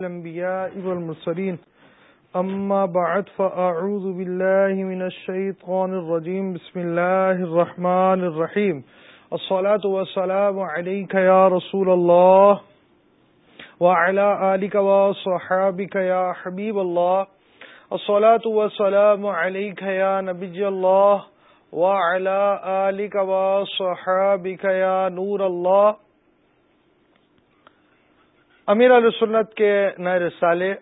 الأنبياء والمرسلين. أما بعد، فأعوذ بالله من الشيطان الرجيم. بسم الله الرحمن الرحيم. الصلاة والسلام عليك يا رسول الله وعلى آلك وصحابك يا حبيب الله. الصلاة والسلام عليك يا نبي الله وعلى آلك وصحابك يا نور الله. امیر علیہ سنت کے نئے رسالے،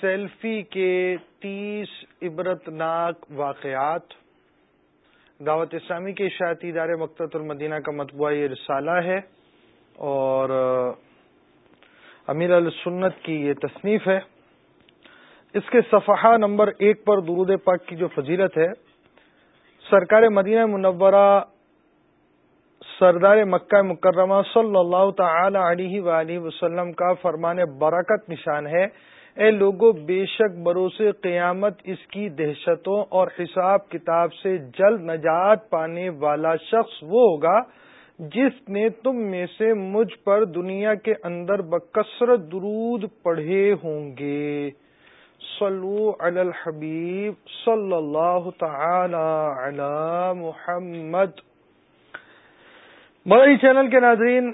سیلفی کے تیس عبرت ناک واقعات۔ دعوت اسلامی کے اشاعتی ادارے مقت المدینہ کا مطبوعہ یہ رسالہ ہے اور امیر علیہ سنت کی یہ تصنیف ہے۔ اس کے صفحہ نمبر ایک پر درود پاک کی جو فضیلت ہے، سرکار مدینہ منورہ سردار مکہ مکرمہ صلی اللہ تعالی علیہ وآلہ وسلم کا فرمان برکت نشان ہے۔ اے لوگوں بے شک بروس قیامت اس کی دہشتوں اور حساب کتاب سے جلد نجات پانے والا شخص وہ ہوگا جس نے تم میں سے مجھ پر دنیا کے اندر بکثرت درود پڑھے ہوں گے۔ صلو علی الحبیب صلی اللہ تعالی علی محمد۔ مدنی چینل کے ناظرین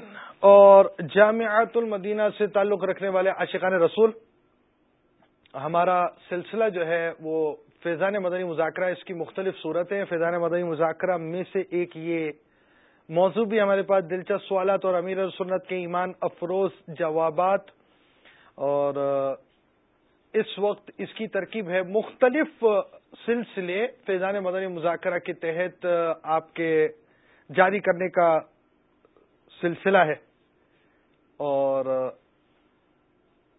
اور جامعات المدینہ سے تعلق رکھنے والے عاشقان رسول، ہمارا سلسلہ جو ہے وہ فیضان مدنی مذاکرہ، اس کی مختلف صورتیں فیضان مدنی مذاکرہ میں سے ایک یہ موضوع بھی ہمارے پاس دلچسپ سوالات اور امیر سنت کے ایمان افروز جوابات اور اس وقت اس کی ترکیب ہے مختلف سلسلے فیضان مدنی مذاکرہ کے تحت آپ کے جاری کرنے کا سلسلہ ہے۔ اور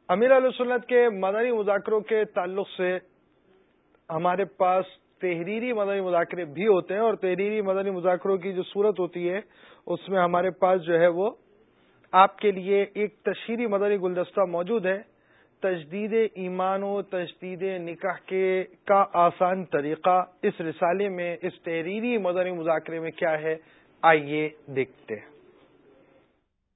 امیر علیہ سنت کے مدنی مذاکروں کے تعلق سے ہمارے پاس تحریری مدنی مذاکرے بھی ہوتے ہیں اور تحریری مدنی مذاکروں کی جو صورت ہوتی ہے، اس میں ہمارے پاس جو ہے وہ آپ کے لیے ایک تشہیری مدنی گلدستہ موجود ہے۔ تجدید ایمان و تجدید نکاح کے کا آسان طریقہ اس رسالے میں، اس تحریری مدنی مذاکرے میں کیا ہے؟ آئیے دیکھتے ہیں۔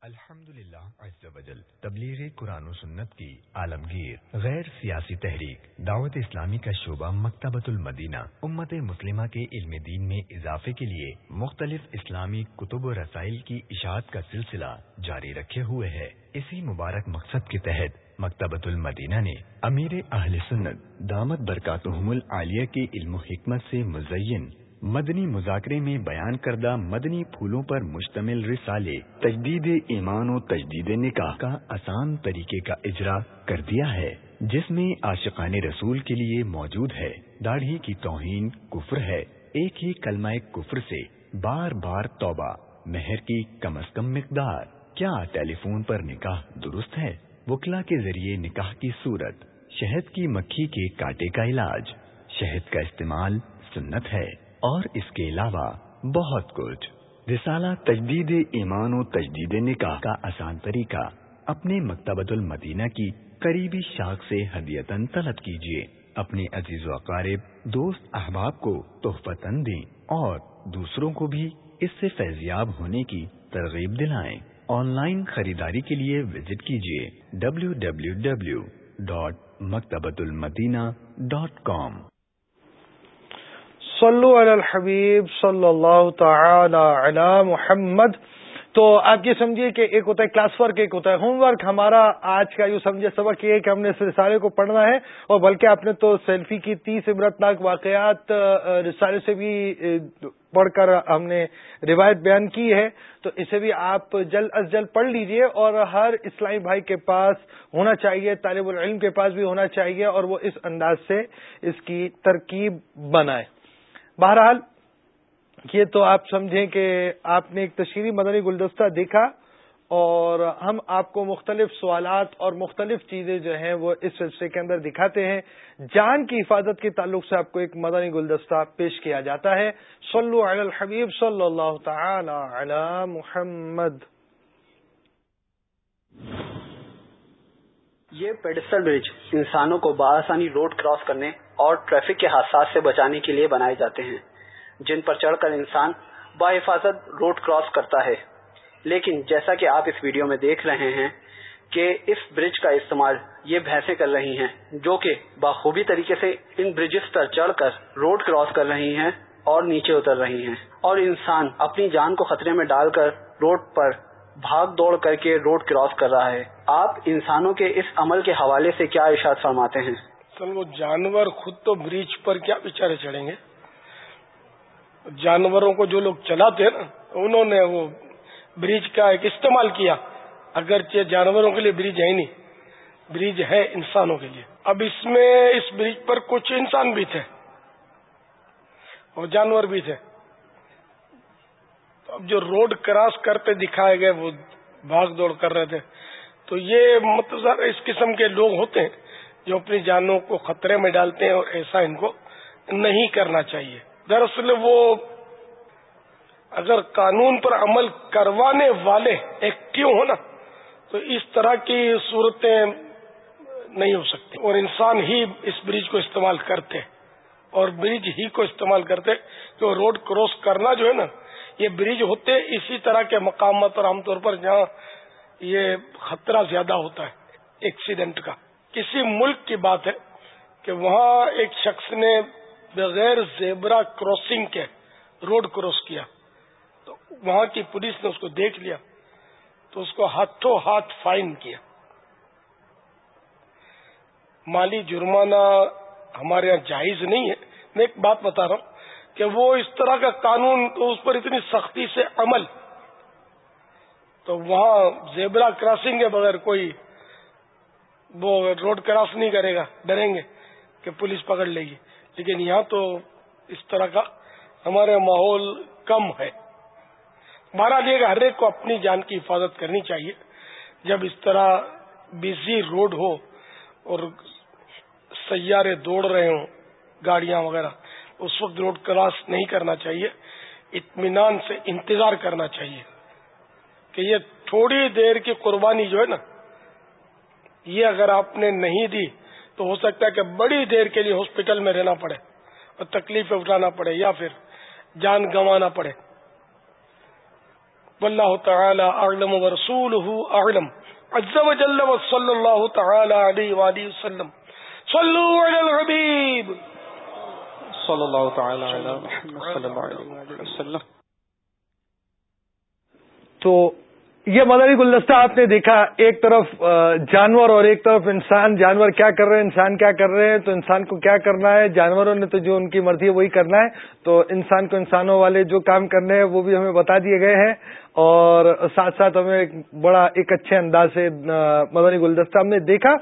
الحمد للہ تبلیغ قرآن و سنت کی عالمگیر، غیر سیاسی تحریک، دعوت اسلامی کا شعبہ مکتبۃ المدینہ، امت مسلمہ کے علم دین میں اضافے کے لیے مختلف اسلامی کتب و رسائل کی اشاعت کا سلسلہ جاری رکھے ہوئے ہے۔ اسی مبارک مقصد کے تحت مکتبۃ المدینہ نے امیر اہل سنت دامت برکاتہم العالیہ کے علم و حکمت سے مزین مدنی مذاکرے میں بیان کردہ مدنی پھولوں پر مشتمل رسالے، تجدید ایمان و تجدید نکاح کا آسان طریقے کا اجرا کر دیا ہے، جس میں عاشقان رسول کے لیے موجود ہے۔ داڑھی کی توہین کفر ہے۔ ایک ہی کلمہ کفر سے بار بار توبہ، مہر کی کم از کم مقدار۔ کیا ٹیلی فون پر نکاح درست ہے؟ وکلا کے ذریعے نکاح کی صورت، شہد کی مکھی کے کاٹے کا علاج۔ شہد کا استعمال سنت ہے۔ اور اس کے علاوہ بہت کچھ۔ رسالہ تجدید ایمان و تجدید نکاح کا آسان طریقہ۔ اپنے مکتبۃ المدینہ کی قریبی شاخ سے ہدیتن طلب کیجیے اپنے عزیز و اقارب، دوست احباب کو تحفہ دیں اور دوسروں کو بھی اس سے فیضیاب ہونے کی ترغیب دلائیں۔ آن لائن خریداری کے لیے وزٹ کیجیے W W W dot Maktabatul Madina dot com. صلو علی الحبیب صلی اللہ تعالی علی محمد۔ تو آپ یہ سمجھیے کہ ایک ہوتا ہے کلاس ورک ایک ہوتا ہے ہوم ورک ہمارا آج کا یوں سمجھے سبق یہ ہے کہ ہم نے اس رسالے کو پڑھنا ہے اور بلکہ آپ نے تو سیلفی کی تیس عبرتناک واقعات رسالے سے بھی پڑھ کر ہم نے روایت بیان کی ہے۔ تو اسے بھی آپ جلد از جلد پڑھ لیجیے اور ہر اسلامی بھائی کے پاس ہونا چاہیے، طالب العلم کے پاس بھی ہونا چاہیے اور وہ اس انداز سے اس کی ترکیب بنائے۔ بہرحال، یہ تو آپ سمجھیں کہ آپ نے ایک تشہیری مدنی گلدستہ دیکھا اور ہم آپ کو مختلف سوالات اور مختلف چیزیں جو ہیں وہ اس سلسلے کے اندر دکھاتے ہیں۔ جان کی حفاظت کے تعلق سے آپ کو ایک مدنی گلدستہ پیش کیا جاتا ہے۔ صلو علی الحبیب صلی اللہ تعالی علی محمد۔ یہ پیڈسٹل برج انسانوں کو بآسانی روڈ کراس کرنے اور ٹریفک کے حادثات سے بچانے کے لیے بنائے جاتے ہیں، جن پر چڑھ کر انسان با حفاظت روڈ کراس کرتا ہے۔ لیکن جیسا کہ آپ اس ویڈیو میں دیکھ رہے ہیں کہ اس برج کا استعمال یہ بھینسیں کر رہی ہیں، جو کہ بخوبی طریقے سے ان برجز پر چڑھ کر روڈ کراس کر رہی ہیں اور نیچے اتر رہی ہیں۔ اور انسان اپنی جان کو خطرے میں ڈال کر روڈ پر بھاگ دوڑ کر کے روڈ کراس کر رہا ہے۔ آپ انسانوں کے اس عمل کے حوالے سے کیا ارشاد فرماتے ہیں؟ سر وہ جانور خود تو بریج پر کیا بےچارے چڑھیں گے؟ جانوروں کو جو لوگ چلاتے ہیں نا، انہوں نے وہ برج کا ایک استعمال کیا۔ اگرچہ جانوروں کے لیے برج ہے نہیں برج ہے انسانوں کے لیے۔ اب اس میں اس برج پر کچھ انسان بھی تھے، اور جانور بھی تھے۔ اب جو روڈ کراس کرتے دکھائے گئے، وہ بھاگ دوڑ کر رہے تھے۔ تو یہ مطلب اس قسم کے لوگ ہوتے ہیں جو اپنی جانوں کو خطرے میں ڈالتے ہیں اور ایسا ان کو نہیں کرنا چاہیے۔ دراصل وہ اگر قانون پر عمل کروانے والے ایکٹیو ہو نا، تو اس طرح کی صورتیں نہیں ہو سکتی۔ اور انسان ہی اس برج کو استعمال کرتے اور برج ہی کو استعمال کرتے کہ روڈ کراس کرنا جو ہے نا یہ برج ہوتے اسی طرح کے مقامات اور عام طور پر جہاں یہ خطرہ زیادہ ہوتا ہے ایکسیڈنٹ کا۔ کسی ملک کی بات ہے کہ وہاں ایک شخص نے بغیر زیبرا کراسنگ کے روڈ کراس کیا۔ تو وہاں کی پولیس نے اس کو دیکھ لیا، تو اس کو ہاتھوں ہاتھ فائن کیا۔ مالی جرمانہ ہمارے یہاں جائز نہیں ہے۔ میں ایک بات بتا رہا ہوں کہ وہ اس طرح کا قانون تو اس پر اتنی سختی سے عمل۔ تو وہاں زیبرا کراسنگ کے بغیر کوئی وہ روڈ کراس نہیں کرے گا، ڈریں گے کہ پولیس پکڑ لے گی۔ لیکن یہاں تو اس طرح کا ہمارے ماحول کم ہے۔ بہرحال یہ ہر ایک کو اپنی جان کی حفاظت کرنی چاہیے۔ جب اس طرح بزی روڈ ہو اور سیارے دوڑ رہے ہوں، گاڑیاں وغیرہ اس وقت روڈ کراس نہیں کرنا چاہیے، اطمینان سے انتظار کرنا چاہیے کہ یہ تھوڑی دیر کی قربانی جو ہے نا، یہ اگر آپ نے نہیں دی تو ہو سکتا ہے کہ بڑی دیر کے لیے ہاسپٹل میں رہنا پڑے اور تکلیفیں اٹھانا پڑے یا پھر جان گنوانا پڑے۔ واللہ تعالی اعلم اعلم۔ عز و جل و صلی اللہ تعالی علیہ وآلہ وسلم۔ صلو علی الحبیب۔ صلی اللہ تعالی علیہ وسلم. تو یہ مدری گلدستہ آپ نے دیکھا، ایک طرف جانور اور ایک طرف انسان، جانور کیا کر رہے ہیں، انسان کیا کر رہے ہیں، تو انسان کو کیا کرنا ہے؟ جانوروں نے تو جو ان کی مرضی ہے وہی کرنا ہے۔ تو انسان کو انسانوں والے جو کام کرنے ہیں، وہ بھی ہمیں بتا دیے گئے ہیں۔ اور ساتھ ساتھ ہمیں ایک بڑا، ایک اچھے انداز سے مدنی گلدستہ ہم نے دیکھا۔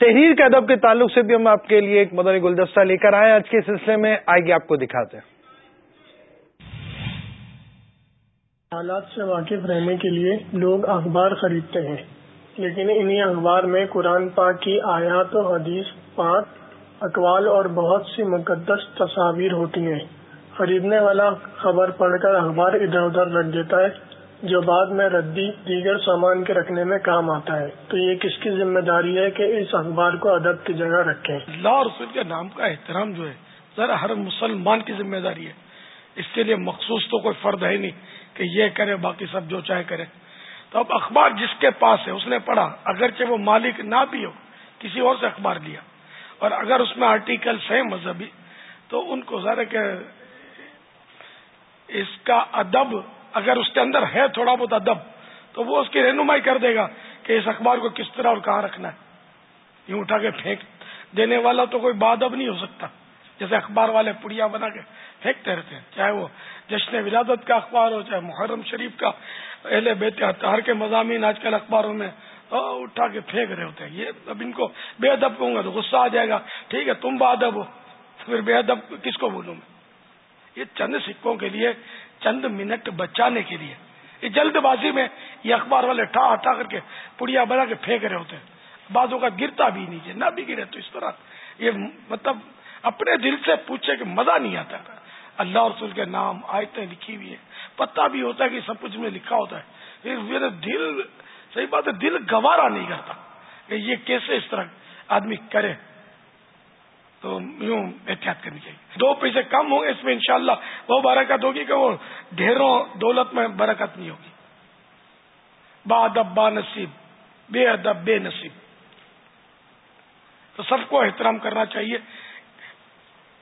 تحریر کے ادب کے تعلق سے بھی ہم آپ کے لیے ایک مدنی گلدستہ لے کر آئے آج کے سلسلے میں آئیے آپ کو دکھاتے ہیں۔ حالات سے واقف رہنے کے لیے لوگ اخبار خریدتے ہیں، لیکن انہی اخبار میں قرآن پاک کی آیات و حدیث، پاک اقوال اور بہت سی مقدس تصاویر ہوتی ہیں۔ خریدنے والا خبر پڑھ کر اخبار ادھر ادھر رکھ دیتا ہے۔ جو بعد میں ردی دیگر سامان کے رکھنے میں کام آتا ہے۔ تو یہ کس کی ذمہ داری ہے کہ اس اخبار کو ادب کی جگہ رکھیں؟ اللہ رسول کے نام کا احترام جو ہے، ذرا ہر مسلمان کی ذمہ داری ہے۔ اس کے لیے مخصوص تو کوئی فرد ہے نہیں کہ یہ کرے، باقی سب جو چاہے کرے۔ تو اب اخبار جس کے پاس ہے، اس نے پڑھا، اگرچہ وہ مالک نہ بھی ہو، کسی اور سے اخبار لیا۔ اور اگر اس میں آرٹیکلس ہیں مذہبی، تو ان کو ذرا کہ اس کا ادب اگر اس کے اندر ہے تھوڑا بہت ادب، تو وہ اس کی رہنمائی کر دے گا کہ اس اخبار کو کس طرح اور کہاں رکھنا ہے۔ یوں اٹھا کے پھینک، دینے والا تو کوئی بادب نہیں ہو سکتا۔ جیسے اخبار والے پڑیا بنا کے پھینکتے رہتے ہیں، چاہے وہ جشن ولادت کا اخبار ہو، چاہے محرم شریف کا، اہل بیت اطہار کے مضامین آج کل اخباروں میں اٹھا کے پھینک رہے ہوتے ہیں۔ یہ اب ان کو بے ادب کہوں گا تو غصہ آ جائے گا۔ ٹھیک ہے، تم با ادب ہو، پھر بے ادب کس کو بولوں میں؟ یہ چند سکوں کے لیے چند منٹ بچانے کے لیے۔ یہ جلد بازی میں یہ اخبار والے ٹھا ہٹا کر کے پڑیا بنا کے پھینک رہے ہوتے ہیں۔ بعضوں کا گرتا بھی نیچے نہ بھی گرے تو اس طرح۔ یہ مطلب اپنے دل سے پوچھے کہ مزہ نہیں آتا۔ اللہ رسول کے نام، آیتیں لکھی ہوئی ہیں۔ پتہ بھی ہوتا ہے کہ سب کچھ میں لکھا ہوتا ہے۔ میرے دل، صحیح بات ہے، دل گوارا نہیں کرتا کہ یہ کیسے اس طرح آدمی کرے۔ تو یوں احتیاط کرنی چاہیے۔ دو پیسے کم ہوں گے، اس میں انشاءاللہ وہ برکت ہوگی کہ وہ ڈھیروں دولت میں برکت نہیں ہوگی۔ با ادب با نصیب، بے ادب، بے نصیب۔ تو سب کو احترام کرنا چاہیے۔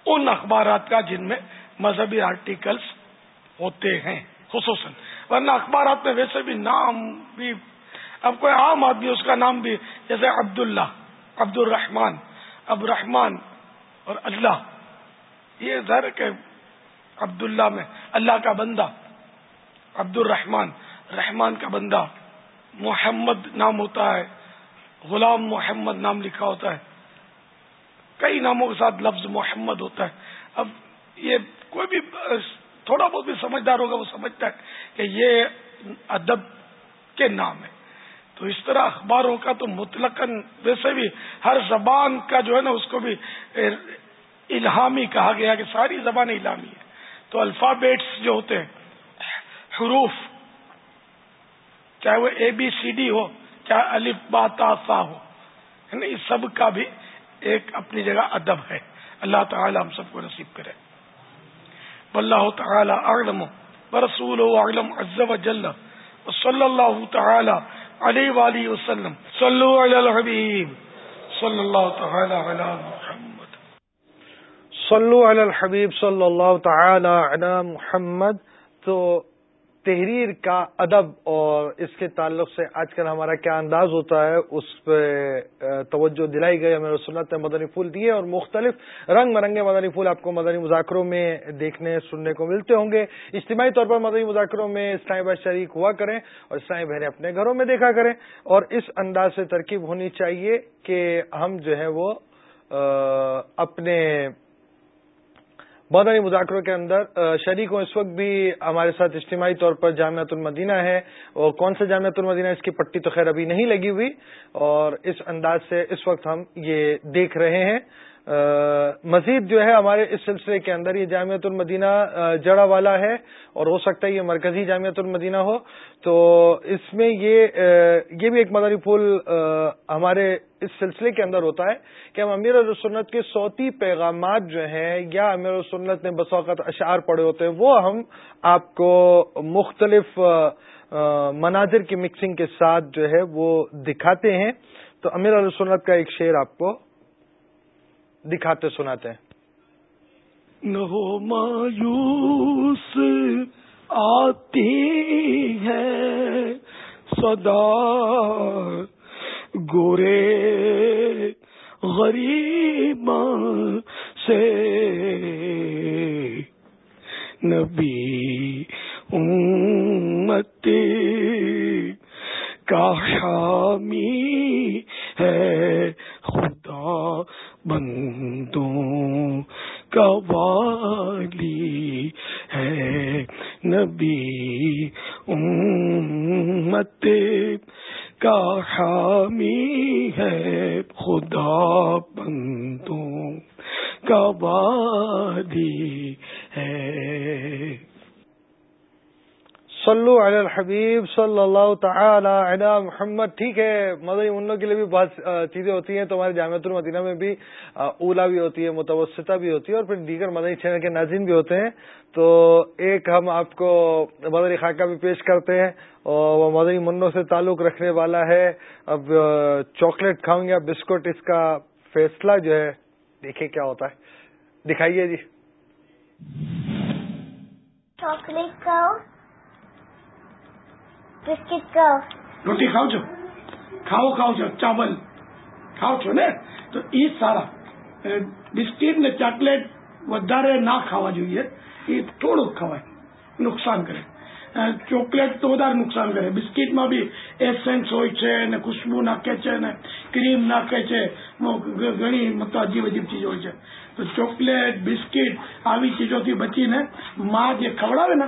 ان اخبارات کا جن میں مذہبی آرٹیکلس ہوتے ہیں، خصوصاً۔ ورنہ اخبارات میں ویسے بھی نام بھی، اب کوئی عام آدمی اس کا نام بھی، جیسے عبداللہ عبد الرحمان اب رحمان اور اللہ. یہ ذر کہ عبداللہ میں، اللہ کا بندہ عبد الرحمان رحمان کا بندہ. محمد نام ہوتا ہے، غلام محمد نام لکھا ہوتا ہے. کئی ناموں کے ساتھ لفظ محمد ہوتا ہے. اب یہ کوئی بھی، تھوڑا بہت بھی سمجھدار ہوگا وہ سمجھتا ہے کہ یہ ادب کے نام ہے۔ تو اس طرح اخباروں کا تو مطلق ویسے بھی ہر زبان کا جو ہے نا اس کو بھی الہامی کہا گیا کہ ساری زبان الہامی ہے۔ تو الفابیٹس جو ہوتے ہیں، حروف، چاہے وہ اے بی سی ڈی ہو، چاہے الف باتا سا ہو یعنی اس سب کا بھی ایک اپنی جگہ ادب ہے۔ اللہ تعالی ہم سب کو نصیب کرے۔ واللہ تعالی اعلم برسول اعلم عز و جل صلی اللہ تعالی علیہ والی وسلم. صلو علی الحبیب. صلی اللہ تعالی علی محمد. صلو علی الحبیب صلی اللہ تعالی علی محمد. تو تحریر کا ادب اور اس کے تعلق سے آج کل ہمارا کیا انداز ہوتا ہے، اس پہ توجہ دلائی گئی، ہمیں سنت مدنی پھول دیے اور مختلف رنگ مرنگے مدنی پھول آپ کو مدنی مذاکروں میں دیکھنے، سننے کو ملتے ہوں گے۔ اجتماعی طور پر مدنی مذاکروں میں اسلائی بھائی شریک ہوا کریں اور اسلائی بہنیں اپنے گھروں میں دیکھا کریں۔ اور اس انداز سے ترکیب ہونی چاہیے کہ ہم جو ہے وہ اپنے مدنی مذاکروں کے اندر شریک ہوں اس وقت بھی ہمارے ساتھ اجتماعی طور پر جامعت المدینہ ہے۔ اور کون سا جامعت المدینہ؟ اس کی پٹی تو خیر ابھی نہیں لگی ہوئی۔ اور اس انداز سے اس وقت ہم یہ دیکھ رہے ہیں۔ مزید جو ہے ہمارے اس سلسلے کے اندر یہ جامعت المدینہ جڑا والا ہے اور ہو سکتا ہے یہ مرکزی جامعت المدینہ ہو۔ تو اس میں یہ یہ بھی ایک مداری پھول ہمارے اس سلسلے کے اندر ہوتا ہے کہ ہم امیر السنت کے صوتی پیغامات جو ہیں یا امیر السنت نے بس اوقات اشعار پڑے ہوتے ہیں، وہ ہم آپ کو مختلف مناظر کی مکسنگ کے ساتھ جو ہے وہ دکھاتے ہیں۔ تو امیر السنت کا ایک شعر آپ کو دکھاتے سناتے ہیں۔ نو مایوس آتی ہے، صدا گورے غریب سے۔ نبی امت کا حامی علی الحبیب صلی اللہ تعالی علی محمد، ٹھیک ہے مدنی منوں کے لیے بھی بہت چیزیں ہوتی ہیں، تو ہمارے جامعۃ المدینہ میں بھی اولا بھی ہوتی ہے، متوسطہ بھی ہوتی ہے، اور پھر دیگر مدنی چینل کے ناظرین بھی ہوتے ہیں۔ تو ایک ہم آپ کو مدنی خاکہ بھی پیش کرتے ہیں، اور وہ مدنی منوں سے تعلق رکھنے والا ہے۔ اب چاکلیٹ کھاؤں یا بسکٹ، اس کا فیصلہ جو ہے، دیکھیں کیا ہوتا ہے۔ دکھائیے جی۔ چاکلیٹ کھاؤ۔ بسکٹ کھاؤ روٹی کھاؤ છો ખાઓ ખાઓ છો ચાવલ ખાઓ છો ને તો એ સારા બિસ્કીટ ને ચોકલેટ વધારે ના ખાવા જોઈએ એ થોડુંક ખવાય નુકસાન કરે ચોકલેટ તો વધારે નુકસાન કરે બિસ્કીટમાં બી એસેન્સ હોય છે ને ખુશ્બુ નાખે છે ને ક્રીમ નાખે છે ઘણી મતલબ અજીબ અજીબ ચીજો હોય છે તો ચોકલેટ બિસ્કીટ આવી ચીજોથી બચીને મા જે ખવડાવે ને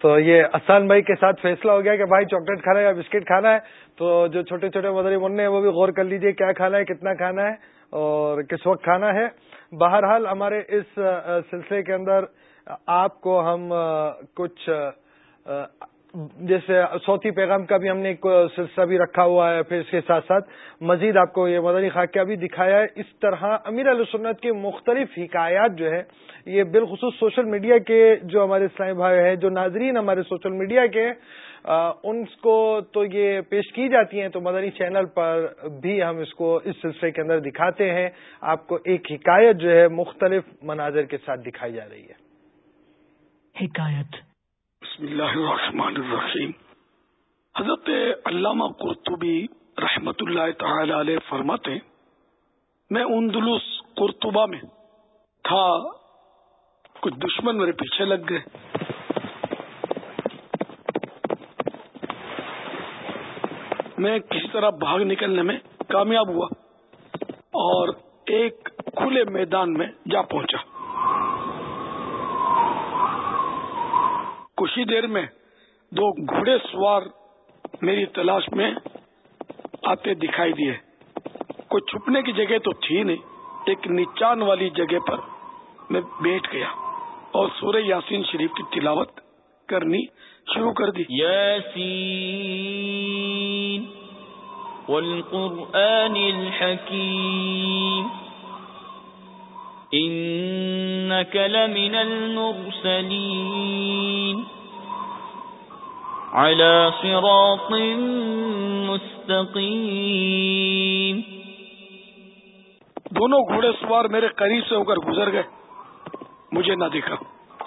تو یہ احسان بھائی کے ساتھ فیصلہ ہو گیا کہ بھائی چاکلیٹ کھانا ہے یا بسکٹ کھانا ہے، تو جو چھوٹے چھوٹے مدری منع ہیں، وہ بھی غور کر لیجیے کیا کھانا ہے، کتنا کھانا ہے اور کس وقت کھانا ہے۔ بہرحال ہمارے اس سلسلے کے اندر آپ کو ہم کچھ جیسے صوتی پیغام کا بھی ہم نے ایک سلسلہ بھی رکھا ہوا ہے پھر اس کے ساتھ ساتھ مزید آپ کو یہ مدنی خاکہ بھی دکھایا ہے۔ اس طرح امیر علیہ سنت کی مختلف حکایات جو ہے یہ بالخصوص سوشل میڈیا کے جو ہمارے اسلامی بھائی ہیں، جو ناظرین ہمارے سوشل میڈیا کے ان کو تو یہ پیش کی جاتی ہیں۔ تو مدنی چینل پر بھی ہم اس کو اس سلسلے کے اندر دکھاتے ہیں۔ آپ کو ایک حکایت جو ہے مختلف مناظر کے ساتھ دکھائی جا رہی ہے۔ حکایت۔ بسم اللہ الرحمن الرحیم۔ حضرت علامہ قرطبی رحمت اللہ تعالی علیہ فرماتے میں اندلس قرطبہ میں تھا، کچھ دشمن میرے پیچھے لگ گئے۔ میں کسی طرح بھاگ نکلنے میں کامیاب ہوا اور ایک کھلے میدان میں جا پہنچا۔ کچھ ہی دیر میں دو گھوڑے سوار میری تلاش میں آتے دکھائی دیے۔ کوئی چھپنے کی جگہ تو تھی نہیں، ایک نیچان والی جگہ پر میں بیٹھ گیا اور سورہ یاسین شریف کی تلاوت کرنی شروع کر دی۔ یاسین، والقرآن الحکیم انك لمن المرسلين على صراط مستقيم دونوں گھوڑے سوار میرے قریب سے ہو کر گزر گئے۔ مجھے نہ دیکھا۔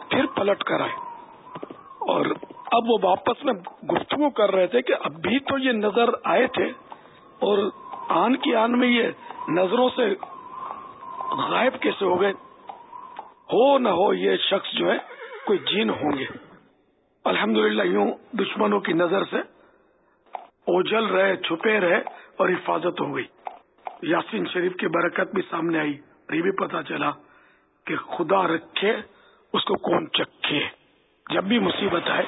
پھر پلٹ کر آئے۔ اور اب وہ واپس میں گفتگو کر رہے تھے کہ ابھی تو یہ نظر آئے تھے۔ اور آن کی آن میں یہ نظروں سے غائب کیسے ہو گئے؟ ہو نہ ہو، یہ شخص جو ہے، کوئی جین ہوں گے۔ الحمدللہ یوں دشمنوں کی نظر سے اوجل رہے، چھپے رہے اور حفاظت ہو گئی۔ یاسین شریف کی برکت بھی سامنے آئی۔ یہ بھی پتا چلا کہ خدا رکھے، اس کو کون چکھے۔ جب بھی مصیبت آئے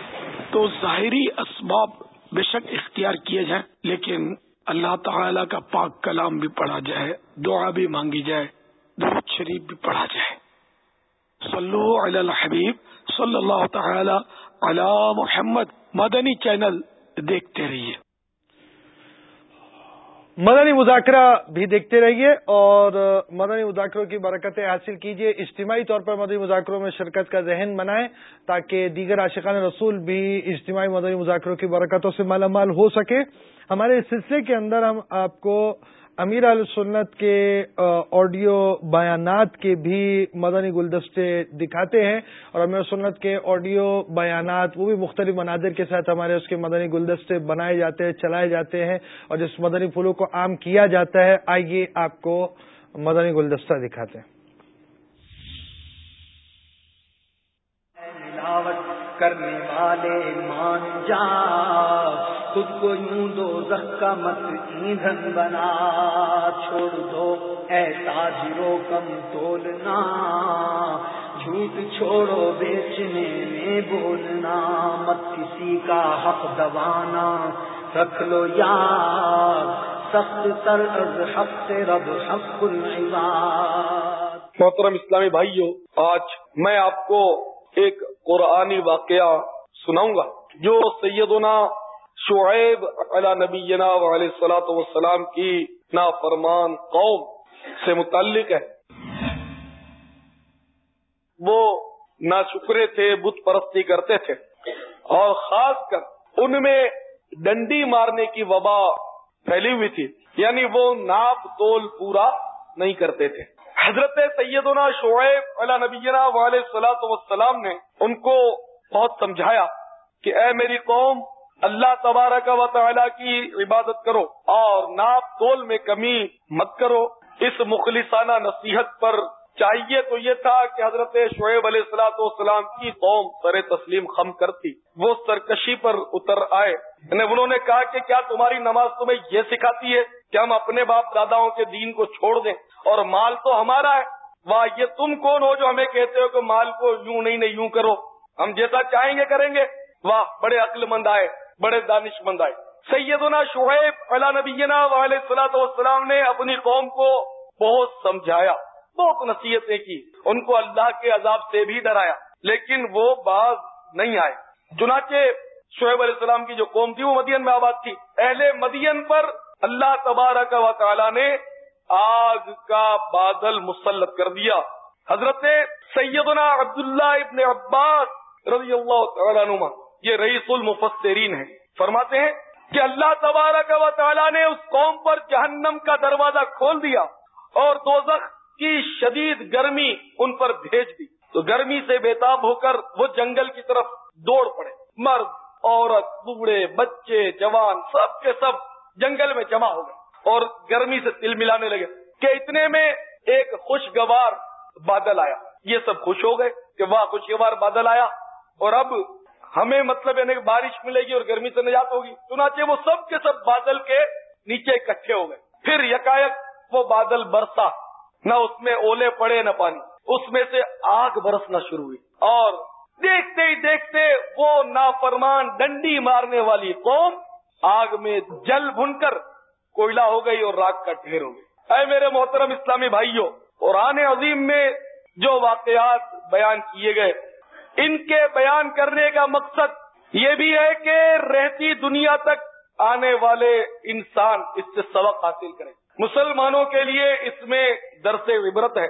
تو ظاہری اسباب بے شک اختیار کیے جائیں، لیکن اللہ تعالی کا پاک کلام بھی پڑھا جائے، دعا بھی مانگی جائے، درود شریف بھی پڑھا جائے۔ صلو علی الحبیب، صلی اللہ تعالی علی محمد مدنی چینل دیکھتے رہیے۔ مدنی مذاکرہ بھی دیکھتے رہیے اور مدنی مذاکروں کی برکتیں حاصل کیجیے۔ اجتماعی طور پر مدنی مذاکروں میں شرکت کا ذہن بنائیں تاکہ دیگر عاشقان رسول بھی اجتماعی مدنی مذاکروں کی برکتوں سے مالا مال ہو سکے ہمارے اس سلسلے کے اندر ہم آپ کو امیر سنت کے آڈیو بیانات کے بھی مدنی گلدستے دکھاتے ہیں اور امیر سنت کے آڈیو بیانات وہ بھی مختلف مناظر کے ساتھ ہمارے اس کے مدنی گلدستے بنائے جاتے ہیں، چلائے جاتے ہیں اور جس مدنی پھولوں کو عام کیا جاتا ہے، آئیے آپ کو مدنی گلدستہ دکھاتے ہیں۔ کرنے والے مان جا خود کو یوں دو کا مت ایندھن بنا، چھوڑ دو ایسا جیرو کم تولنا، جھوٹ چھوڑو بیچنے میں بولنا، مت کسی کا حق دبانا، رکھ لو یار سخت تر از حق سے رب حق العباد۔ محترم اسلامی بھائیو، آج میں آپ کو ایک قرآنی واقعہ سناؤں گا، جو سیدنا شعیب علی نبی علیہ سلاۃ وسلام کی نافرمان قوم سے متعلق ہے۔ وہ نہ شکرے تھے، بت پرستی کرتے تھے اور خاص کر ان میں ڈنڈی مارنے کی وبا پھیلی ہوئی تھی یعنی وہ ناپ تول پورا نہیں کرتے تھے۔ حضرت سیدنا شعیب علی نبی علیہ سلاۃ وسلام نے ان کو بہت سمجھایا کہ اے میری قوم اللہ تبارک و تعالی کی عبادت کرو اور ناپ تول میں کمی مت کرو۔ اس مخلصانہ نصیحت پر چاہیے تو یہ تھا کہ حضرت شعیب علیہ السلاۃ والسلام کی قوم سر تسلیم خم کرتی وہ سرکشی پر اتر آئے۔ یعنی انہوں نے کہا کہ کیا تمہاری نماز تمہیں یہ سکھاتی ہے کہ ہم اپنے باپ داداؤں کے دین کو چھوڑ دیں اور مال تو ہمارا ہے۔ واہ، یہ تم کون ہو جو ہمیں کہتے ہو کہ مال کو یوں نہیں نہیں یوں کرو؟ ہم جیسا چاہیں گے کریں گے۔ واہ، بڑے عقل مند آئے۔ بڑے دانش مند آئے۔ سیدنا شعیب علا نبینا علیہ صلاح والسلام نے اپنی قوم کو بہت سمجھایا، بہت نصیحتیں کی، ان کو اللہ کے عذاب سے بھی ڈرایا، لیکن وہ باز نہیں آئے۔ چنانچہ شعیب علیہ السلام کی جو قوم تھی، وہ مدین میں آباد تھی۔ اہل مدین پر اللہ تبارک و تعالی نے آگ کا بادل مسلط کر دیا۔ حضرت سیدنا عبداللہ ابن عباس رضی اللہ تعالیٰ نما یہ رئیس المفسرین ہیں۔ فرماتے ہیں کہ اللہ تبارک و تعالیٰ نے اس قوم پر جہنم کا دروازہ کھول دیا اور دوزخ کی شدید گرمی ان پر بھیج دی۔ تو گرمی سے بےتاب ہو کر وہ جنگل کی طرف دوڑ پڑے۔ مرد، عورت، بوڑھے، بچے، جوان، سب کے سب جنگل میں جمع ہو گئے اور گرمی سے تل ملانے لگے کہ اتنے میں ایک خوشگوار بادل آیا۔ یہ سب خوش ہو گئے کہ واہ، خوشگوار بادل آیا اور اب ہمیں مطلب یعنی بارش ملے گی اور گرمی سے نجات ہوگی۔ چنانچہ وہ سب کے سب بادل کے نیچے اکٹھے ہو گئے۔ پھر یکایک وہ بادل برسا۔ نہ اس میں اولے پڑے نہ پانی۔ اس میں سے آگ برسنا شروع ہوئی۔ اور دیکھتے ہی دیکھتے وہ نافرمان ڈنڈی مارنے والی قوم آگ میں جل بھن کر کوئلہ ہو گئی اور راک کا ڈھیر ہو گئی۔ اے میرے محترم اسلامی بھائیوں قرآن عظیم میں جو واقعات بیان کیے گئے ان کے بیان کرنے کا مقصد یہ بھی ہے کہ رہتی دنیا تک آنے والے انسان اس سے سبق حاصل کریں۔ مسلمانوں کے لیے اس میں درس عبرت ہے۔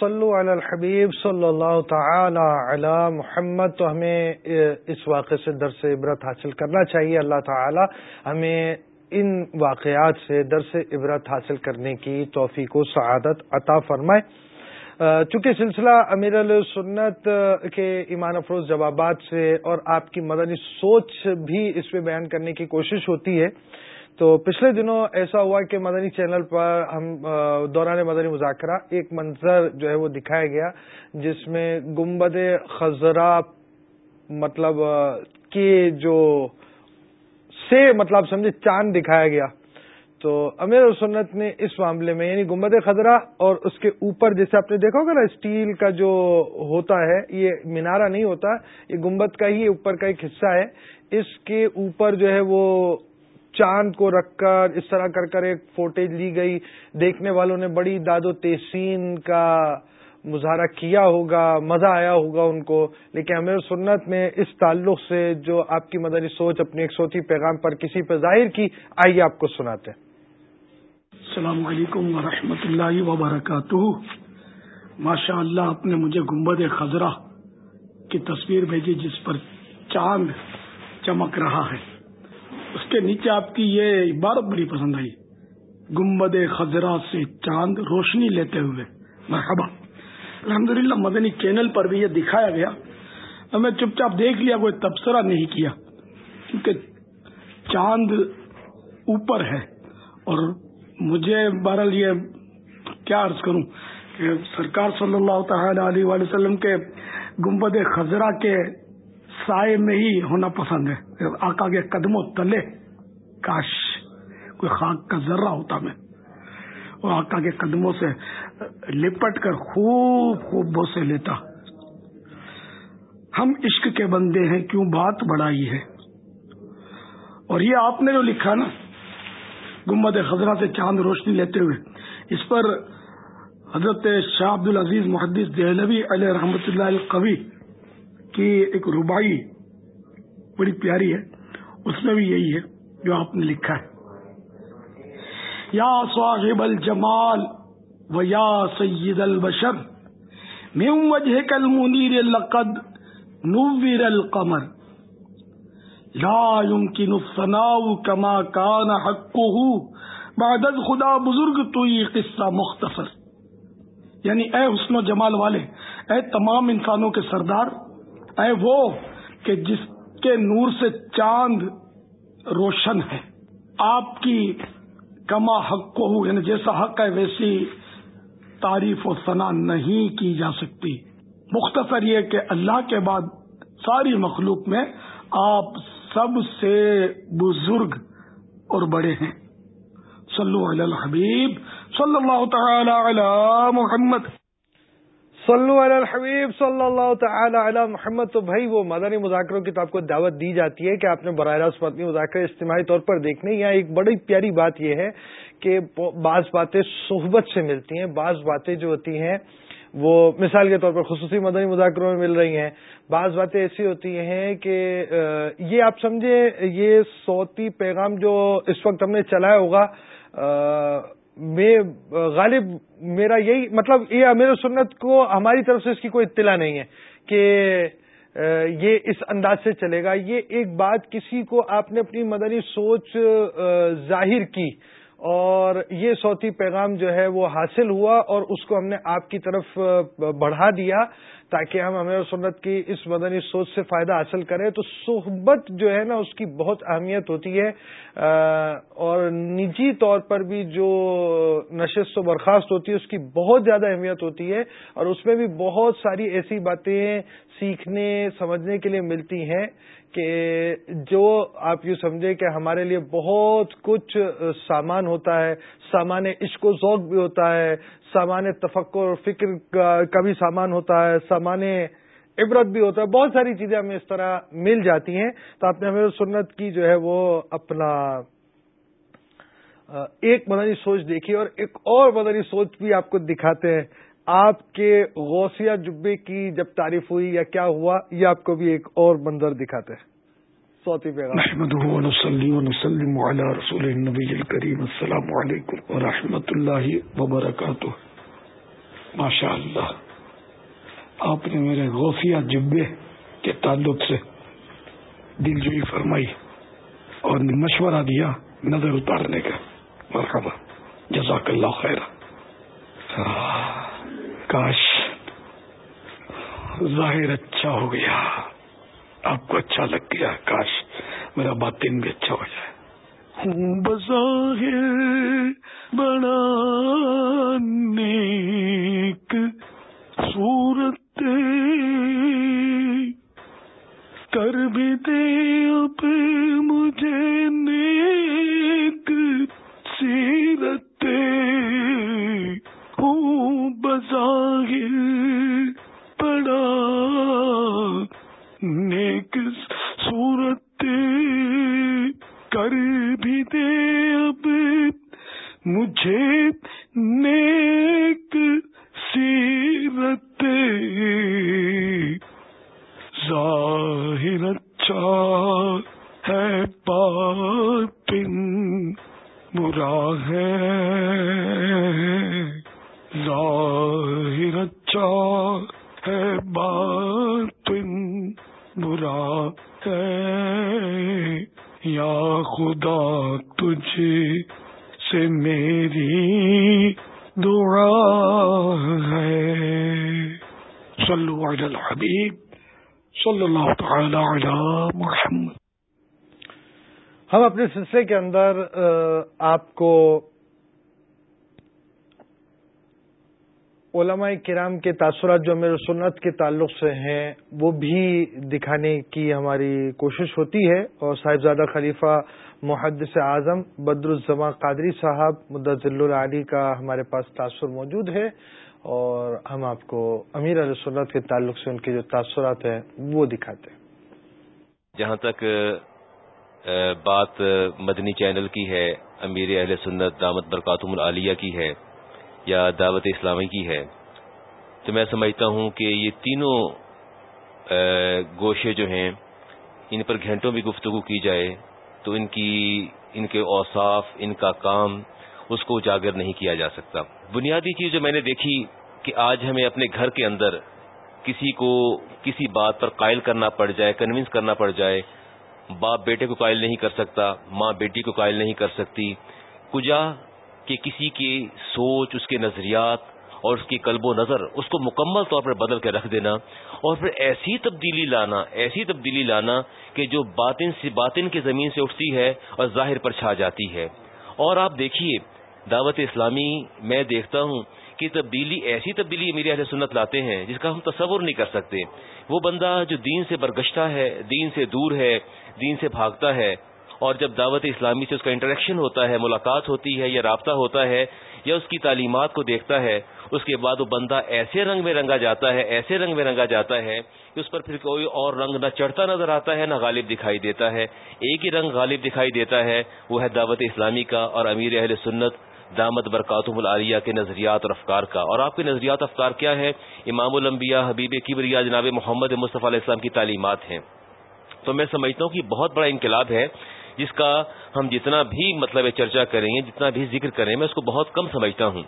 صلو علی الحبیب صلی اللہ تعالی علی محمد۔ تو ہمیں اس واقعے سے درس عبرت حاصل کرنا چاہیے۔ اللہ تعالی ہمیں ان واقعات سے درس عبرت حاصل کرنے کی توفیق و سعادت عطا فرمائے۔ چونکہ سلسلہ امیر السنت کے ایمان افروز جوابات سے اور آپ کی مدنی سوچ بھی اس پہ بیان کرنے کی کوشش ہوتی ہے، تو پچھلے دنوں ایسا ہوا کہ مدنی چینل پر ہم دوران مدنی مذاکرہ ایک منظر جو ہے وہ دکھایا گیا، جس میں گمبد خزرہ مطلب کہ جو سے مطلب سمجھے چاند دکھایا گیا۔ تو امیر سنت نے اس معاملے میں یعنی گمبد خزرہ اور اس کے اوپر جیسے آپ نے دیکھا ہوگا نا، اسٹیل کا جو ہوتا ہے، یہ مینارہ نہیں ہوتا، یہ گمبد کا ہی اوپر کا ایک حصہ ہے۔ اس کے اوپر جو ہے وہ چاند کو رکھ کر، اس طرح کر کر ایک فوٹیج لی گئی۔ دیکھنے والوں نے بڑی داد و تحسین کا مظاہرہ کیا ہوگا، مزہ آیا ہوگا ان کو۔ لیکن امیر سنت نے اس تعلق سے جو آپ کی مدنی سوچ، اپنی ایک سوتی پیغام پر کسی پہ ظاہر کی، آئیے آپ کو سناتے السلام علیکم ورحمۃ اللہ وبرکاتہ۔ ماشاء اللہ آپ نے مجھے گمبد خزرہ کی تصویر بھیجی جس پر چاند چمک رہا ہے۔ اس کے نیچے آپ کی یہ عبارت بڑی پسند آئی۔ گمبد خزرہ سے چاند روشنی لیتے ہوئے۔ مرحبا۔ الحمدللہ مدنی چینل پر بھی یہ دکھایا گیا۔ میں چپ چاپ دیکھ لیا، کوئی تبصرہ نہیں کیا۔ کیونکہ چاند اوپر ہے اور مجھے بہرحال یہ کیا عرض کروں کہ سرکار صلی اللہ تعالی علیہ وسلم کے گمبد خزرہ کے سائے میں ہی ہونا پسند ہے۔ آقا کے قدموں تلے، کاش کوئی خاک کا ذرہ ہوتا میں۔ اور آقا کے قدموں سے لپٹ کر خوب خوب بوسے لیتا۔ ہم عشق کے بندے ہیں، کیوں بات بڑھائی ہے؟ اور یہ آپ نے جو لکھا نا گمبد خزرہ سے چاند روشنی لیتے ہوئے، اس پر حضرت شاہ عبد العزیز محدث دہلوی علیہ رحمۃ اللہ القوی کی ایک ربائی بڑی پیاری ہے، اس میں بھی یہی ہے جو آپ نے لکھا ہے۔ یا صاحب الجمال و یا سید البشر، من وجہ کل منیر لقد نویر القمر. لا يمكن الثناء كما كان حقه بعد خدا بزرگ تو یہ قصہ مختصر. یعنی اے حسن و جمال والے، اے تمام انسانوں کے سردار، اے وہ کہ جس کے نور سے چاند روشن ہے، آپ کی کما حق کو ہوں یعنی جیسا حق ہے ویسی تعریف و ثنا نہیں کی جا سکتی۔ مختصر یہ کہ اللہ کے بعد ساری مخلوق میں آپ سب سے بزرگ اور بڑے ہیں۔ صلو علی الحبیب، صلی اللہ تعالی علی محمد۔ صلو علی الحبیب صلی اللہ تعالی علی محمد. تو بھائی وہ مدنی مذاکروں کی تو آپ کو دعوت دی جاتی ہے کہ آپ نے براہ راست مدنی مذاکر اجتماعی طور پر دیکھنے. یہاں ایک بڑی پیاری بات یہ ہے کہ بعض باتیں صحبت سے ملتی ہیں. بعض باتیں جو ہوتی ہیں وہ مثال کے طور پر خصوصی مدنی مذاکروں میں مل رہی ہیں. بعض باتیں ایسی ہوتی ہیں کہ یہ آپ سمجھیں، یہ صوتی پیغام جو اس وقت ہم نے چلایا ہوگا میں غالب میرا یہی مطلب یہ امیر سنت کو ہماری طرف سے اس کی کوئی اطلاع نہیں ہے کہ یہ اس انداز سے چلے گا۔ یہ ایک بات کسی کو آپ نے اپنی مدنی سوچ ظاہر کی اور یہ صوتی پیغام جو ہے وہ حاصل ہوا اور اس کو ہم نے آپ کی طرف بڑھا دیا۔ تاکہ ہم ہمیں سنت کی اس مدنی سوچ سے فائدہ حاصل کریں، تو صحبت جو ہے نا، اس کی بہت اہمیت ہوتی ہے۔ اور نجی طور پر بھی جو نشست و برخاست ہوتی ہے، اس کی بہت زیادہ اہمیت ہوتی ہے۔ اور اس میں بھی بہت ساری ایسی باتیں سیکھنے، سمجھنے کے لیے ملتی ہیں کہ جو آپ یوں سمجھے کہ ہمارے لیے بہت کچھ سامان ہوتا ہے، سامان عشق و ذوق بھی ہوتا ہے سامان تفکر اور فکر کا بھی سامان ہوتا ہے، سامان عبرت بھی ہوتا ہے، بہت ساری چیزیں ہمیں اس طرح مل جاتی ہیں۔ تو آپ نے ہمیں سنت کی جو ہے وہ اپنا ایک مدنی سوچ دیکھی اور ایک اور مدنی سوچ بھی آپ کو دکھاتے ہیں۔ آپ کے غوثیہ جبے کی جب تعریف ہوئی یا کیا ہوا، یہ آپ کو بھی ایک اور منظر دکھاتے ہیں۔ سوتی رسول النبی الکریم السلام علیکم ورحمۃ اللہ وبرکاتہ ماشاء اللہ آپ نے میرے غوثیہ جبے کے تعلق سے دل جوئی فرمائی اور مشورہ دیا نظر اتارنے کا۔ مرحبا، جزاک اللہ خیر۔ کاش ظاہر اچھا ہو گیا۔ آپ کو اچھا لگ گیا کاش میرا باطن بھی اچھا ہو جائے۔ بظاہر بڑا ہم اپنے سلسلے کے اندر آپ کو علماء کرام کے تاثرات جو میرے سنت کے تعلق سے ہیں، وہ بھی دکھانے کی ہماری کوشش ہوتی ہے۔ اور صاحبزادہ خلیفہ محدث اعظم بدر الزما قادری صاحب مدضل العلی کا ہمارے پاس تاثر موجود ہے۔ اور ہم آپ کو امیر علیہ سنت کے تعلق سے ان کے جو تاثرات ہیں، وہ دکھاتے ہیں۔ جہاں تک بات مدنی چینل کی ہے، امیر اہل سنت دامت برکاتم العالیہ کی ہے یا دعوت اسلامی کی ہے۔ تو میں سمجھتا ہوں کہ یہ تینوں گوشے جو ہیں، ان پر گھنٹوں بھی گفتگو کی جائے تو ان کی، ان کے اوصاف، ان کا کام اس کو اجاگر نہیں کیا جا سکتا۔ بنیادی چیز جو میں نے دیکھی کہ آج ہمیں اپنے گھر کے اندر کسی کو کسی بات پر قائل کرنا پڑ جائے کنونس کرنا پڑ جائے باپ بیٹے کو قائل نہیں کر سکتا، ماں بیٹی کو قائل نہیں کر سکتی۔ کجا کہ کسی کی سوچ، اس کے نظریات اور اس کی قلب و نظر، اس کو مکمل طور پر بدل کے رکھ دینا اور پھر ایسی تبدیلی لانا، ایسی تبدیلی لانا کہ جو باطن سے باطن کی زمین سے اٹھتی ہے اور ظاہر پر چھا جاتی ہے۔ اور آپ دیکھیے، دعوت اسلامی، میں دیکھتا ہوں کہ تبدیلی ایسی تبدیلی میری اہل سنت لاتے ہیں جس کا ہم تصور نہیں کر سکتے۔ وہ بندہ جو دین سے برگشتہ ہے، دین سے دور ہے، دین سے بھاگتا ہے، اور جب دعوت اسلامی سے اس کا انٹریکشن ہوتا ہے، ملاقات ہوتی ہے یا رابطہ ہوتا ہے یا اس کی تعلیمات کو دیکھتا ہے، اس کے بعد وہ بندہ ایسے رنگ میں رنگا جاتا ہے، ایسے رنگ میں رنگا جاتا ہے کہ اس پر پھر کوئی اور رنگ نہ چڑھتا نظر آتا ہے، نہ غالب دکھائی دیتا ہے۔ ایک ہی رنگ غالب دکھائی دیتا ہے، وہ ہے دعوت اسلامی کا اور امیر اہل سنت دامت برکاتم العالیہ کے نظریات اور افکار کا۔ اور آپ کے نظریات افکار کیا ہے امام الانبیاء حبیب کبریا جناب محمد مصطفیٰ علیہ السلام کی تعلیمات ہیں۔ تو میں سمجھتا ہوں کہ بہت بڑا انقلاب ہے، جس کا ہم جتنا بھی مطلب چرچا کریں گے، جتنا بھی ذکر کریں میں اس کو بہت کم سمجھتا ہوں۔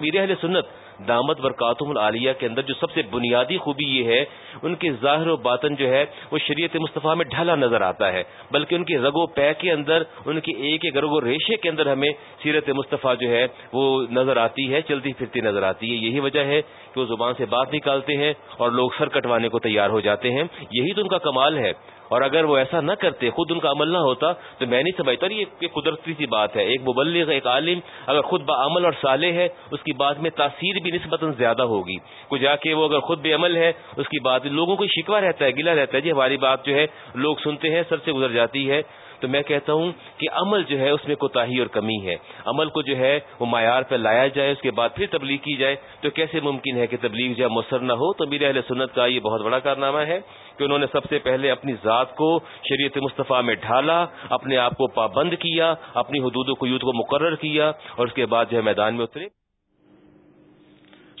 میرے اہل سنت دامت برکاتم العالیہ کے اندر جو سب سے بنیادی خوبی یہ ہے، ان کے ظاہر و باطن جو ہے، وہ شریعت مصطفیٰ میں ڈھلا نظر آتا ہے۔ بلکہ ان کے رگ و پے کے اندر، ان کے ایک ایک رگ و ریشے کے اندر ہمیں سیرت مصطفیٰ جو ہے، وہ نظر آتی ہے، چلتی پھرتی نظر آتی ہے۔ یہی وجہ ہے کہ وہ زبان سے بات نکالتے ہیں اور لوگ سر کٹوانے کو تیار ہو جاتے ہیں۔ یہی تو ان کا کمال ہے۔ اور اگر وہ ایسا نہ کرتے، خود ان کا عمل نہ ہوتا، تو میں نہیں سمجھتا یہ قدرتی سی بات ہے۔ ایک مبلغ، ایک عالم اگر خود بعمل اور صالح ہے، اس کی بات میں تاثیر بھی نسبتاً زیادہ ہوگی۔ کو جا کے وہ اگر خود بے عمل ہے، اس کی بات، لوگوں کو شکوا رہتا ہے گلا رہتا ہے جی ہماری بات جو ہے، لوگ سنتے ہیں، سر سے گزر جاتی ہے۔ تو میں کہتا ہوں کہ عمل جو ہے اس میں کوتاہی اور کمی ہے۔ عمل کو جو ہے وہ معیار پہ لایا جائے، اس کے بعد پھر تبلیغ کی جائے۔ تو کیسے ممکن ہے کہ تبلیغ جو ہے مؤثر نہ ہو؟ تو میرے اہل سنت کا یہ بہت بڑا کارنامہ ہے کہ انہوں نے سب سے پہلے اپنی ذات کو شریعت مصطفیٰ میں ڈھالا، اپنے آپ کو پابند کیا، اپنی حدود و قیود کو مقرر کیا اور اس کے بعد جو ہے میدان میں اترے۔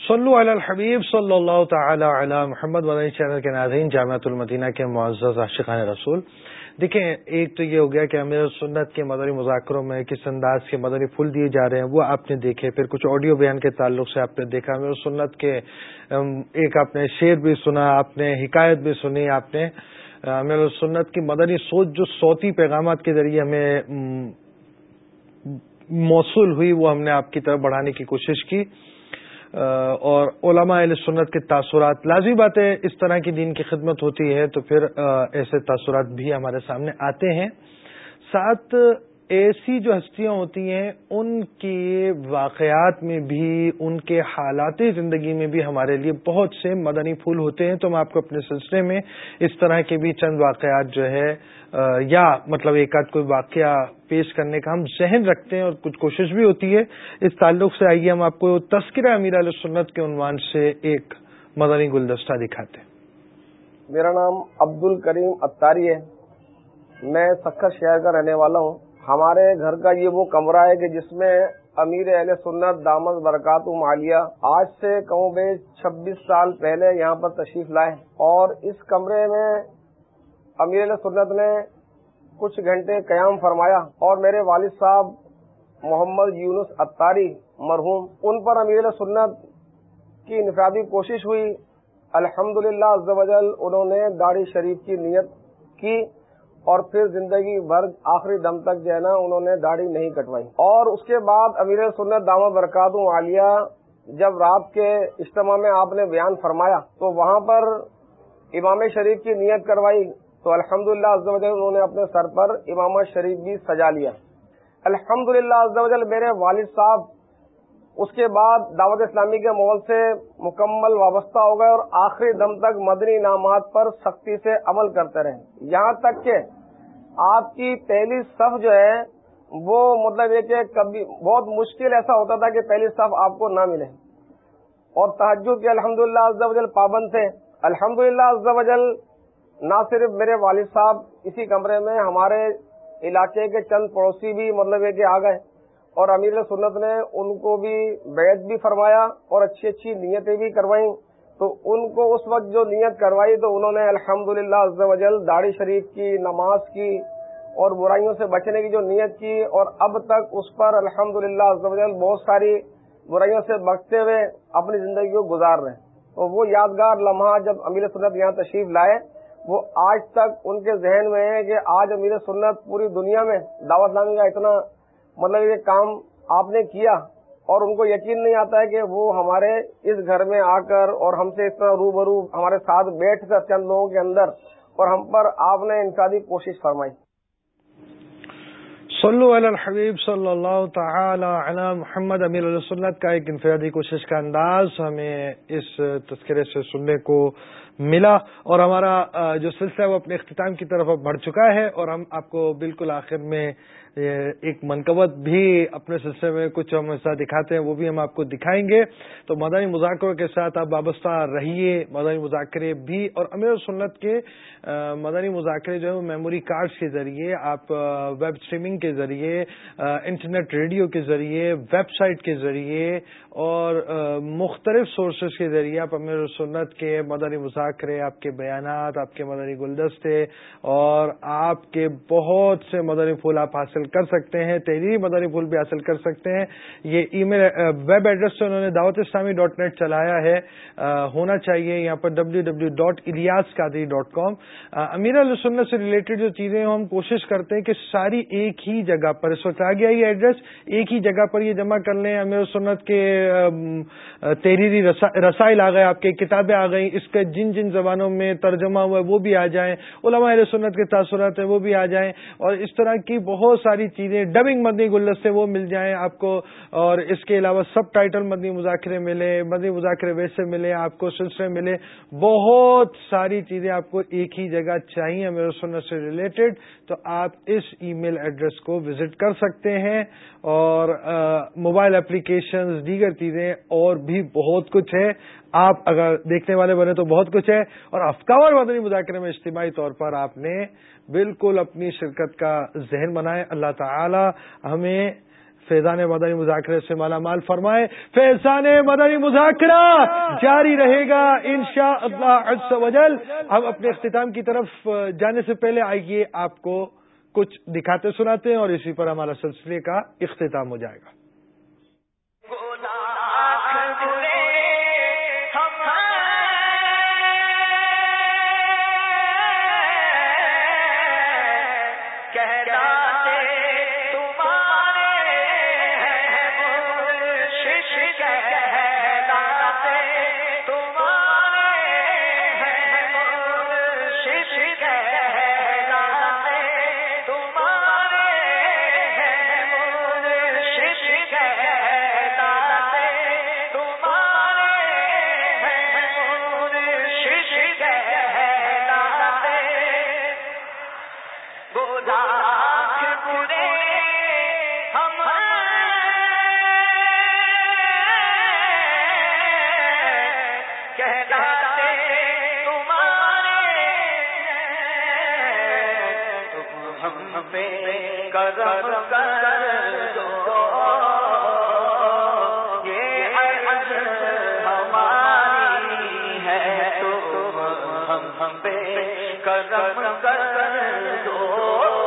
صلو علی الحبیب صلی اللہ تعالی علی محمد مدنی چینل کے ناظرین، جامعۃ المدینہ کے معزز عاشقان رسول۔ دیکھیں، ایک تو یہ ہو گیا کہ امیر سنت کے مدنی مذاکروں میں کس انداز کے مدنی پھول دیے جا رہے ہیں، وہ آپ نے دیکھے، پھر کچھ آڈیو بیان کے تعلق سے آپ نے دیکھا امیر سنت کے ایک آپ نے شعر بھی سنا، آپ نے حکایت بھی سنی، آپ نے امیر سنت کی مدنی سوچ جو صوتی پیغامات کے ذریعے ہمیں موصول ہوئی، وہ ہم نے آپ کی طرف بڑھانے کی کوشش کی۔ اور علماء اہل سنت کے تاثرات، لازمی باتیں اس طرح کی دین کی خدمت ہوتی ہے تو پھر ایسے تاثرات بھی ہمارے سامنے آتے ہیں۔ ساتھ ایسی جو ہستیاں ہوتی ہیں، ان کے واقعات میں بھی، ان کے حالات زندگی میں بھی ہمارے لیے بہت سے مدنی پھول ہوتے ہیں۔ تو میں آپ کو اپنے سلسلے میں اس طرح کے بھی چند واقعات جو ہے یا مطلب ایک آدھ کوئی واقعہ پیش کرنے کا ہم ذہن رکھتے ہیں اور کچھ کوشش بھی ہوتی ہے۔ اس تعلق سے آئیے ہم آپ کو تذکرہ امیر علیہ سنت کے عنوان سے ایک مدنی گلدستہ دکھاتے ہیں۔ میرا نام عبد الکریم اتاری ہے۔ میں سکھر شہر کا رہنے والا ہوں۔ ہمارے گھر کا یہ وہ کمرہ ہے کہ جس میں امیر اہل سنت دامد برکات، مالیہ آج سے کہوں بے چھبیس سال پہلے یہاں پر تشریف لائے اور اس کمرے میں امیر اہل سنت نے کچھ گھنٹے قیام فرمایا اور میرے والد صاحب محمد یونس اتاری مرحوم، ان پر امیر سنت کی انفرادی کوشش ہوئی۔ الحمد للہ انہوں نے داڑھی شریف کی نیت کی۔ اور پھر زندگی بھر آخری دم تک جو ہے نا انہوں نے داڑھی نہیں کٹوائی۔ اور اس کے بعد امیر سنت دامہ برکات عالیہ جب رات کے اجتماع میں آپ نے بیان فرمایا تو وہاں پر امام شریف کی نیت کروائی تو الحمد للہ انہوں نے اپنے سر پر امام شریف بھی سجا لیا۔ الحمد للہ میرے والد صاحب اس کے بعد دعوت اسلامی کے ماحول سے مکمل وابستہ ہو گئے اور آخری دم تک مدنی انعامات پر سختی سے عمل کرتے رہے۔ یہاں تک کہ آپ کی پہلی صف جو ہے، وہ مطلب یہ کہ کبھی بہت مشکل ایسا ہوتا تھا کہ پہلی صف آپ کو نہ ملے۔ اور تحجد کے الحمد للہ پابند تھے۔ الحمد للہ نہ صرف میرے والد صاحب، اسی کمرے میں ہمارے علاقے کے چند پڑوسی بھی مطلب یہ کہ آ گئے۔ اور امیر سنت نے ان کو بھی بیعت بھی فرمایا اور اچھی اچھی نیتیں بھی کروائیں تو ان کو اس وقت جو نیت کروائی تو انہوں نے الحمد للہ داڑھی شریف کی، نماز کی اور برائیوں سے بچنے کی جو نیت کی اور اب تک اس پر الحمد للہ بہت ساری برائیوں سے بچتے ہوئے اپنی زندگی کو گزار رہے تو وہ یادگار لمحہ جب امیر سنت یہاں تشریف لائے، وہ آج تک ان کے ذہن میں ہے کہ آج امیر سنت پوری دنیا میں دعوت نامی کا اتنا مطلب یہ کام آپ نے کیا اور ان کو یقین نہیں آتا ہے کہ وہ ہمارے اس گھر میں آ کر اور ہم سے اس طرح روبرو ہمارے ساتھ بیٹھ کر چند لوگوں کے اندر اور ہم پر آپ نے انفرادی کوشش فرمائی۔ صلو علی الحبیب صلی اللہ تعالی علی محمد امیر علیہ سنت کا ایک انفرادی کوشش کا انداز ہمیں اس تذکرے سے سننے کو ملا اور ہمارا جو سلسلہ ہے وہ اپنے اختتام کی طرف اب بڑھ چکا ہے اور ہم آپ کو بالکل آخر میں ایک منقبت بھی اپنے سلسلے میں کچھ ہم ایسا دکھاتے ہیں، وہ بھی ہم آپ کو دکھائیں گے۔ تو مدنی مذاکروں کے ساتھ آپ وابستہ رہیے مدنی مذاکرے بھی اور امیر سنت کے مدنی مذاکرے جو ہے وہ میموری کارڈز کے ذریعے، آپ ویب اسٹریمنگ کے ذریعے انٹرنیٹ ریڈیو کے ذریعے، ویب سائٹ کے ذریعے اور مختلف سورسز کے ذریعے آپ امیر سنت کے مدنی مذاکرے مذاکرے آپ کے بیانات، آپ کے مدنی گلدستے اور آپ کے بہت سے مدنی پھول آپ حاصل کر سکتے ہیں، تحریری مدنی پھول بھی حاصل کر سکتے ہیں۔ یہ ای میل ویب ایڈریس سے انہوں نے دعوت اسلامی ڈاٹ نیٹ چلایا ہے۔ ہونا چاہیے یہاں پر W W dot Ilyas Qadri dot com امیر السنت سے ریلیٹڈ جو چیزیں ہم کوشش کرتے ہیں کہ ساری ایک ہی جگہ پر، اس وقت آ گیا یہ ایڈریس، ایک ہی جگہ پر یہ جمع کر لیں۔ امیر السنت کے تحریری رسائل آ گئے، آپ کے کتابیں آ گئیں۔ اس کے جن جن زبانوں میں ترجمہ ہوا ہے وہ بھی آ جائیں۔ علماء علیہ سنت کے تاثرات ہیں وہ بھی آ جائیں۔ اور اس طرح کی بہت ساری چیزیں ڈبنگ مدنی گلدست سے وہ مل جائیں آپ کو۔ اور اس کے علاوہ سب ٹائٹل مدنی مذاکرے ملے، مدنی مذاکرے ویسے ملے، آپ کو سلسلے ملے۔ بہت ساری چیزیں آپ کو ایک ہی جگہ چاہیے میرے سنت سے ریلیٹڈ تو آپ اس ای میل ایڈریس کو وزٹ کر سکتے ہیں۔ اور موبائل اپلیکیشن دیگر چیزیں اور بھی بہت کچھ ہے۔ آپ اگر دیکھنے والے بنے تو بہت کچھ ہے۔ اور افکار مدنی مذاکرے میں اجتماعی طور پر آپ نے بالکل اپنی شرکت کا ذہن بنائے اللہ تعالی ہمیں فیضان مدنی مذاکرے سے مالا مال فرمائے۔ فیضان مدنی مذاکرہ جاری رہے گا ان شاء اللہ وجل ہم اپنے اختتام کی طرف جانے سے پہلے آئیے آپ کو کچھ دکھاتے سناتے ہیں اور اسی پر ہمارا سلسلے کا اختتام ہو جائے گا۔ پہ کرم یہ ہماری ہے ہم پہ کرم کر دو۔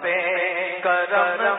پہ کرم